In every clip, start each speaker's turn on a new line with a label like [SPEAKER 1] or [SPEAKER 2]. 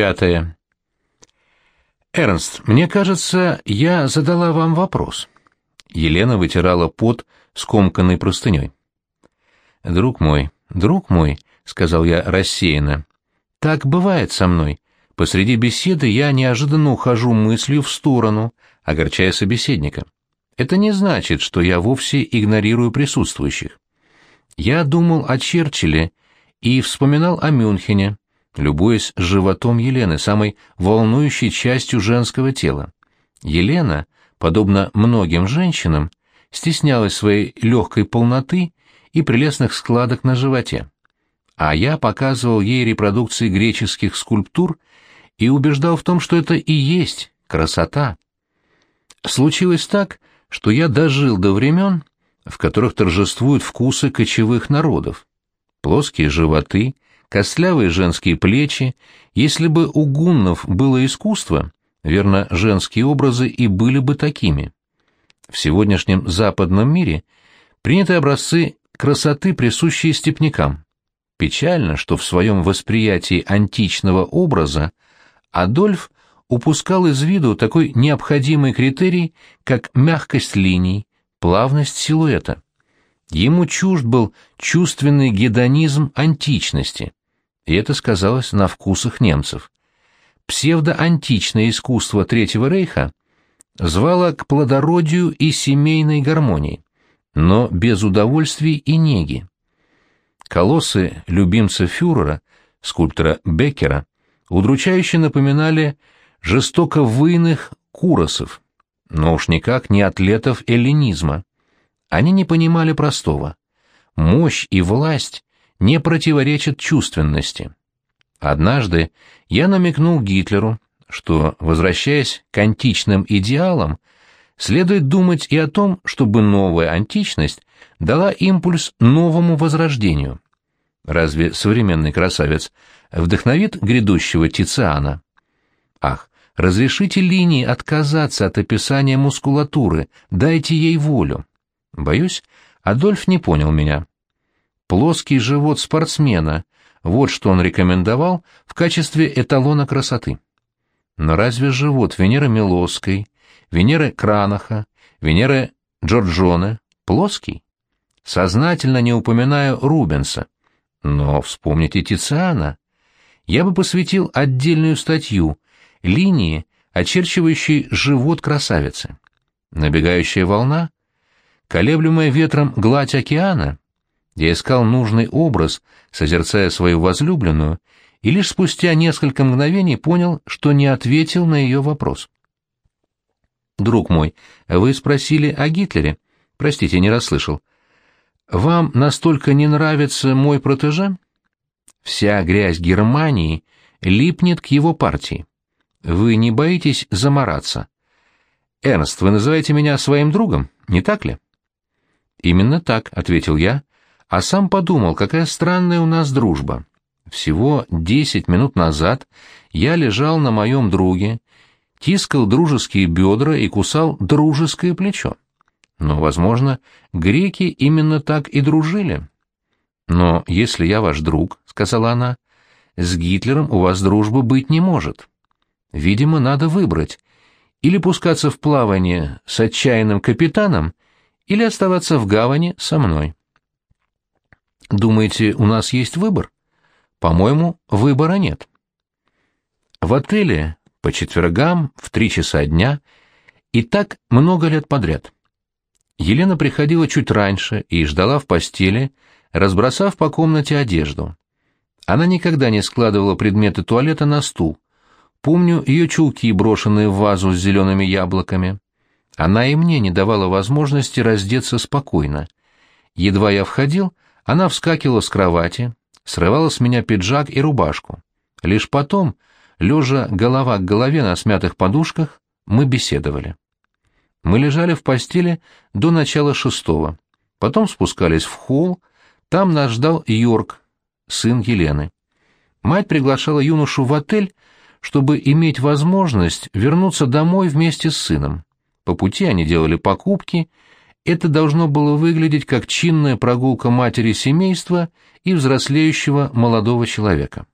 [SPEAKER 1] пятое. «Эрнст, мне кажется, я задала вам вопрос». Елена вытирала пот скомканной простыней. «Друг мой, друг мой», — сказал я рассеянно, — «так бывает со мной. Посреди беседы я неожиданно ухожу мыслью в сторону, огорчая собеседника. Это не значит, что я вовсе игнорирую присутствующих. Я думал о Черчилле и вспоминал о Мюнхене, любуясь животом Елены, самой волнующей частью женского тела. Елена, подобно многим женщинам, стеснялась своей легкой полноты и прелестных складок на животе. А я показывал ей репродукции греческих скульптур и убеждал в том, что это и есть красота. Случилось так, что я дожил до времен, в которых торжествуют вкусы кочевых народов. Плоские животы — костлявые женские плечи. Если бы у гуннов было искусство, верно, женские образы и были бы такими. В сегодняшнем западном мире приняты образцы красоты, присущие степнякам. Печально, что в своем восприятии античного образа Адольф упускал из виду такой необходимый критерий, как мягкость линий, плавность силуэта. Ему чужд был чувственный гедонизм античности и это сказалось на вкусах немцев. Псевдоантичное искусство Третьего Рейха звало к плодородию и семейной гармонии, но без удовольствий и неги. Колоссы любимца фюрера, скульптора Беккера, удручающе напоминали жестоко выйных куросов, но уж никак не атлетов эллинизма. Они не понимали простого. Мощь и власть не противоречат чувственности. Однажды я намекнул Гитлеру, что, возвращаясь к античным идеалам, следует думать и о том, чтобы новая античность дала импульс новому возрождению. Разве современный красавец вдохновит грядущего Тициана? Ах, разрешите линии отказаться от описания мускулатуры, дайте ей волю. Боюсь, Адольф не понял меня. Плоский живот спортсмена – вот что он рекомендовал в качестве эталона красоты. Но разве живот Венеры Милосской, Венеры Кранаха, Венеры Джорджоне плоский? Сознательно не упоминаю Рубенса. Но вспомните Тициана. Я бы посвятил отдельную статью линии, очерчивающей живот красавицы. Набегающая волна, колеблемая ветром гладь океана, я искал нужный образ, созерцая свою возлюбленную, и лишь спустя несколько мгновений понял, что не ответил на ее вопрос. «Друг мой, вы спросили о Гитлере? Простите, не расслышал. Вам настолько не нравится мой протеже? Вся грязь Германии липнет к его партии. Вы не боитесь замораться? Эрнст, вы называете меня своим другом, не так ли?» «Именно так», — ответил я, а сам подумал, какая странная у нас дружба. Всего десять минут назад я лежал на моем друге, тискал дружеские бедра и кусал дружеское плечо. Но, возможно, греки именно так и дружили. «Но если я ваш друг», — сказала она, — «с Гитлером у вас дружбы быть не может. Видимо, надо выбрать. Или пускаться в плавание с отчаянным капитаном, или оставаться в гавани со мной». Думаете, у нас есть выбор? По-моему, выбора нет. В отеле по четвергам в три часа дня и так много лет подряд. Елена приходила чуть раньше и ждала в постели, разбросав по комнате одежду. Она никогда не складывала предметы туалета на стул. Помню ее чулки, брошенные в вазу с зелеными яблоками. Она и мне не давала возможности раздеться спокойно. Едва я входил, она вскакивала с кровати, срывала с меня пиджак и рубашку. Лишь потом, лежа голова к голове на смятых подушках, мы беседовали. Мы лежали в постели до начала шестого. Потом спускались в холл, там нас ждал Йорк, сын Елены. Мать приглашала юношу в отель, чтобы иметь возможность вернуться домой вместе с сыном. По пути они делали покупки это должно было выглядеть как чинная прогулка матери семейства и взрослеющего молодого человека.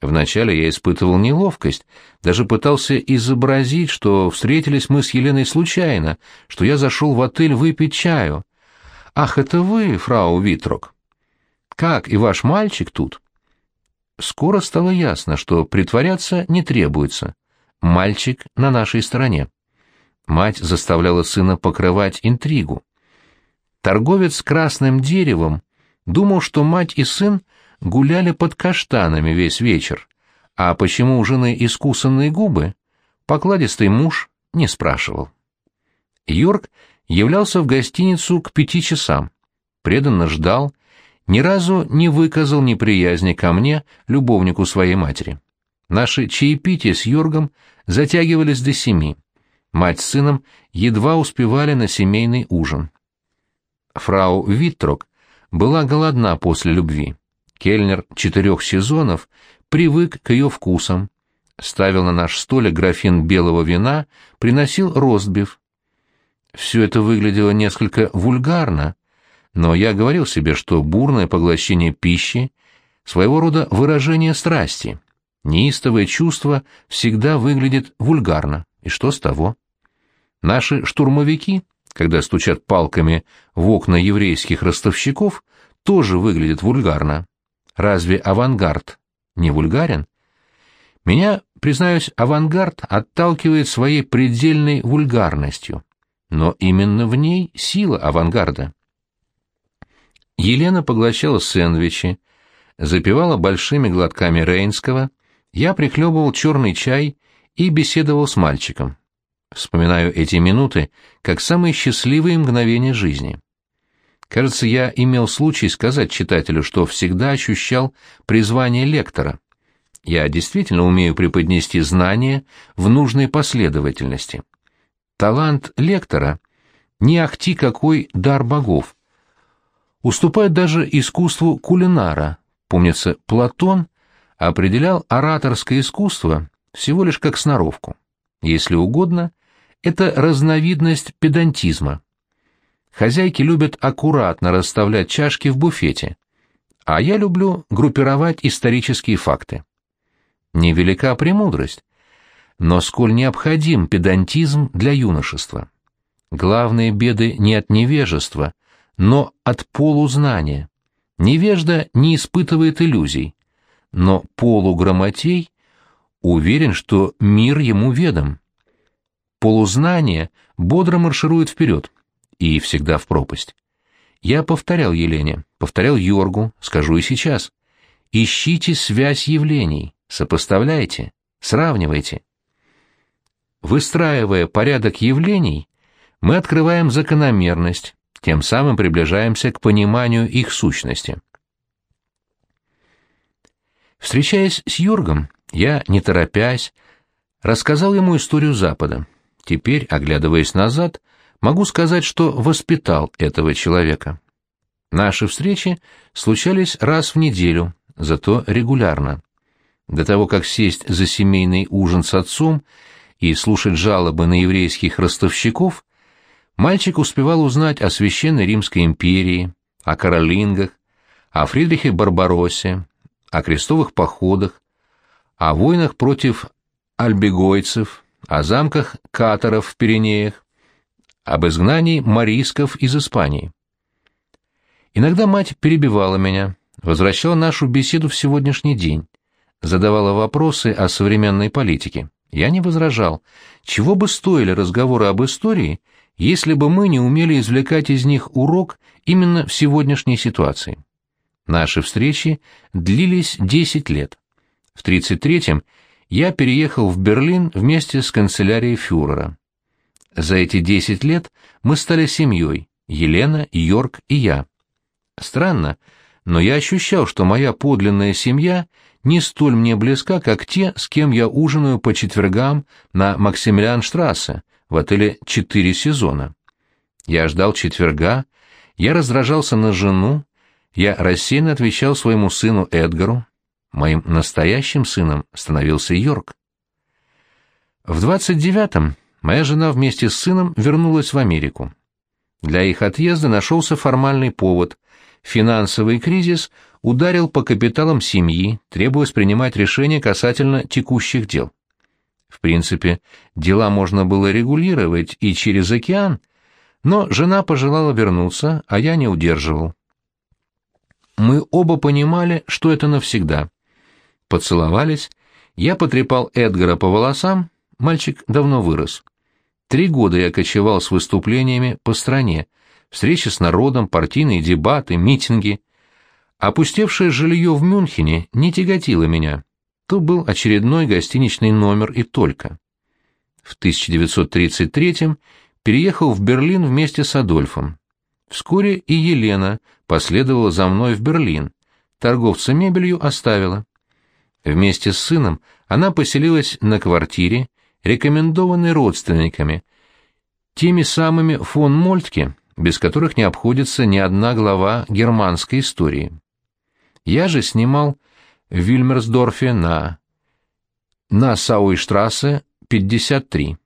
[SPEAKER 1] Вначале я испытывал неловкость, даже пытался изобразить, что встретились мы с Еленой случайно, что я зашел в отель выпить чаю. «Ах, это вы, фрау Витрок! Как, и ваш мальчик тут?» Скоро стало ясно, что притворяться не требуется. Мальчик на нашей стороне. Мать заставляла сына покрывать интригу. Торговец с красным деревом думал, что мать и сын гуляли под каштанами весь вечер, а почему у жены искусанные губы, покладистый муж не спрашивал. Йорк являлся в гостиницу к пяти часам, преданно ждал, ни разу не выказал неприязни ко мне, любовнику своей матери. Наши чаепития с Йоргом затягивались до семи. Мать с сыном едва успевали на семейный ужин. Фрау Виттрок была голодна после любви. Кельнер четырех сезонов привык к ее вкусам. Ставил на наш столик графин белого вина, приносил ростбиф. Все это выглядело несколько вульгарно, но я говорил себе, что бурное поглощение пищи — своего рода выражение страсти. Неистовое чувство всегда выглядит вульгарно. И что с того? Наши штурмовики, когда стучат палками в окна еврейских ростовщиков, тоже выглядят вульгарно. Разве авангард не вульгарен? Меня, признаюсь, авангард отталкивает своей предельной вульгарностью. Но именно в ней сила авангарда. Елена поглощала сэндвичи, запивала большими глотками рейнского, я прихлебывал черный чай и беседовал с мальчиком. Вспоминаю эти минуты как самые счастливые мгновения жизни. Кажется, я имел случай сказать читателю, что всегда ощущал призвание лектора. Я действительно умею преподнести знания в нужной последовательности. Талант лектора — не ахти какой дар богов. Уступает даже искусству кулинара. Помнится, Платон определял ораторское искусство всего лишь как сноровку. Если угодно, это разновидность педантизма. Хозяйки любят аккуратно расставлять чашки в буфете, а я люблю группировать исторические факты. Невелика премудрость, но сколь необходим педантизм для юношества. Главные беды не от невежества, но от полузнания. Невежда не испытывает иллюзий, но полуграмотей уверен, что мир ему ведом. Полузнание бодро марширует вперед и всегда в пропасть. Я повторял Елене, повторял Йоргу, скажу и сейчас. Ищите связь явлений, сопоставляйте, сравнивайте. Выстраивая порядок явлений, мы открываем закономерность, тем самым приближаемся к пониманию их сущности. Встречаясь с Юргом, я, не торопясь, рассказал ему историю Запада. Теперь, оглядываясь назад, могу сказать, что воспитал этого человека. Наши встречи случались раз в неделю, зато регулярно. До того, как сесть за семейный ужин с отцом и слушать жалобы на еврейских ростовщиков, мальчик успевал узнать о Священной Римской империи, о Каролингах, о Фридрихе Барбароссе, о крестовых походах, о войнах против альбегойцев, о замках каторов в Пиренеях, об изгнании марийсков из Испании. Иногда мать перебивала меня, возвращала нашу беседу в сегодняшний день, задавала вопросы о современной политике. Я не возражал. Чего бы стоили разговоры об истории, если бы мы не умели извлекать из них урок именно в сегодняшней ситуации? Наши встречи длились 10 лет. В 33-м я переехал в Берлин вместе с канцелярией фюрера. За эти 10 лет мы стали семьей, Елена, Йорк и я. Странно, но я ощущал, что моя подлинная семья не столь мне близка, как те, с кем я ужинаю по четвергам на Максимилианштрассе в отеле «Четыре сезона». Я ждал четверга, я раздражался на жену, я рассеянно отвечал своему сыну Эдгару. Моим настоящим сыном становился Йорк. В двадцать девятом моя жена вместе с сыном вернулась в Америку. Для их отъезда нашелся формальный повод. финансовый кризис ударил по капиталам семьи, требуясь принимать решения касательно текущих дел. В принципе, дела можно было регулировать и через океан, но жена пожелала вернуться, а я не удерживал. Мы оба понимали, что это навсегда. Поцеловались, я потрепал Эдгара по волосам, мальчик давно вырос. Три года я кочевал с выступлениями по стране, встречи с народом, партийные дебаты, митинги. Опустевшее жилье в Мюнхене не тяготило меня. То был очередной гостиничный номер и только. В 1933 переехал в Берлин вместе с Адольфом. Вскоре и Елена последовала за мной в Берлин. Торговца мебелью оставила. Вместе с сыном она поселилась на квартире, рекомендованной родственниками, теми самыми фон Мольтке, без которых не обходится ни одна глава германской истории. Я же снимал в Вильмерсдорфе на на Сауиштрассе 53.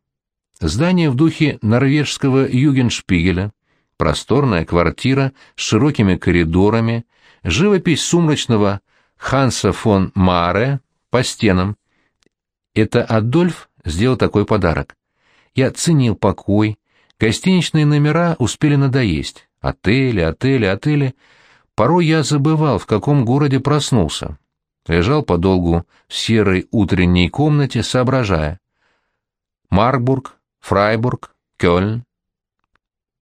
[SPEAKER 1] Здание в духе норвежского Югеншпигеля, просторная квартира с широкими коридорами, живопись сумрачного Ханса фон Маре по стенам. Это Адольф сделал такой подарок. Я ценил покой, гостиничные номера успели надоесть. Отели, отели, отели. Порой я забывал, в каком городе проснулся. Лежал подолгу в серой утренней комнате, соображая. Маркбург, Фрайбург, Кёльн,